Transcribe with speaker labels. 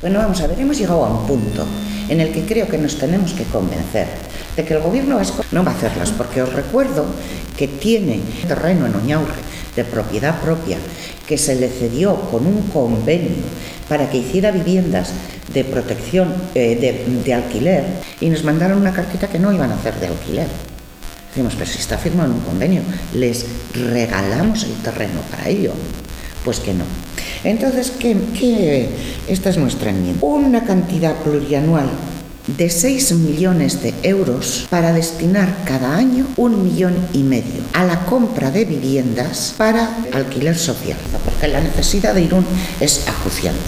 Speaker 1: Bueno, vamos a ver, hemos llegado a un punto en el que creo que nos tenemos que convencer de que el gobierno vasco no va a hacerlas, porque os recuerdo que tiene terreno en Oñaurre de propiedad propia que se le cedió con un convenio para que hiciera viviendas de protección eh, de, alquiler y nos mandaron una cartita que no iban a hacer de alquiler. Decimos, pero si está firmado un convenio, les regalamos el terreno para ello. Pues que no. Entonces, ¿qué, qué? esta es nuestra enmienda. Una cantidad plurianual de 6 millones de euros para destinar cada año un millón y medio a la compra de viviendas para alquiler social, porque la necesidad de Irún es acuciante.